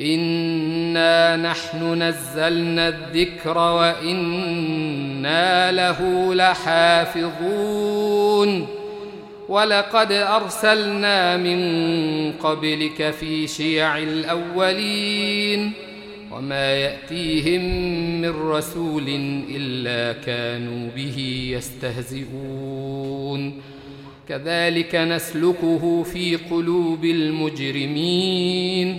إنا نحن نزلنا الذكر وإنا له لحافظون ولقد أرسلنا من قبلك في شيع الأولين وما يأتيهم من رسول إلا كانوا به يستهزئون كذلك نسلكه في قلوب المجرمين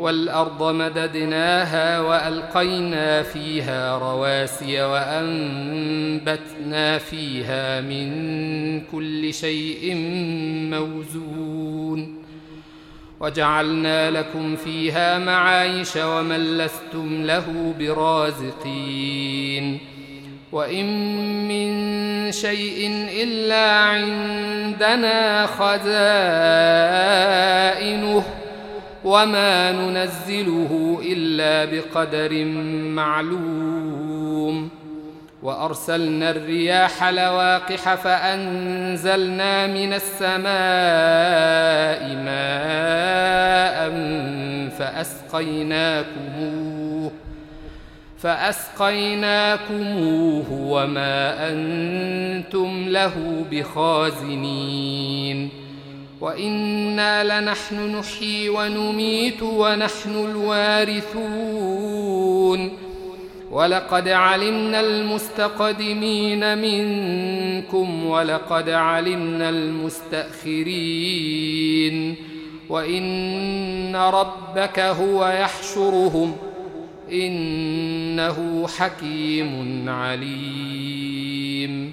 والأرض مددناها وألقينا فيها رواسي وأنبتنا فيها من كل شيء موزون وجعلنا لكم فيها معايش ومن لستم له برازقين وإن من شيء إلا عندنا خزائنه وما ننزله إلا بقدر معلوم وأرسلنا الرياح لواقح فأنزلنا من السماء ماء فأسقيناكموه فأسقيناكموه وما أنتم له بخازنين وإنا لنحن نحيي ونميت ونحن الوارثون ولقد علمنا المستقدمين منكم ولقد علمنا المستأخرين وإن ربك هو يحشرهم إنه حكيم عليم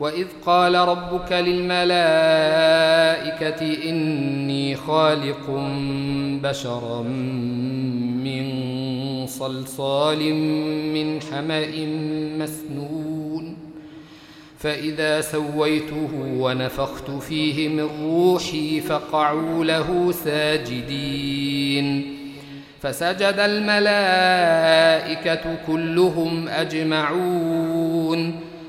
وإذ قال ربك للملائكة إني خالق بشرا من صلصال من حمأ مسنون فإذا سويته ونفخت فيه من روحي فقعوا له ساجدين فسجد الملائكة كلهم أجمعون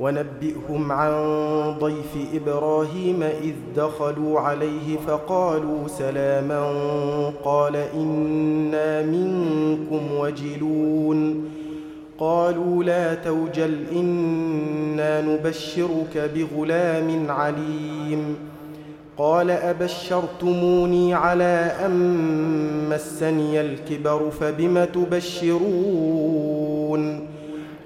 ونبئهم عن ضيف إبراهيم إذ دخلوا عليه فقالوا سلاما قال إنا منكم وجلون قالوا لا توجل إنا نبشرك بغلام عليم قال أبشرتموني على أن مسني الكبر فبم تبشرون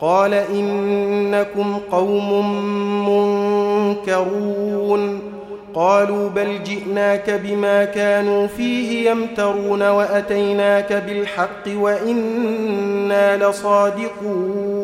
قال إنكم قوم منكرون. قالوا بل جئناك بما كانوا فيه يمترون وأتيناك بالحق وإنا لصادقون.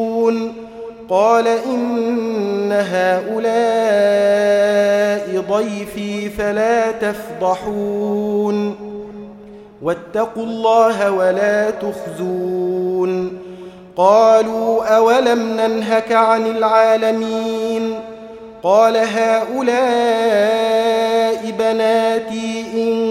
قال إن هؤلاء ضيفي فلا تفضحون. واتقوا الله ولا تخزون. قالوا أولم ننهك عن العالمين؟ قال هؤلاء بناتي إن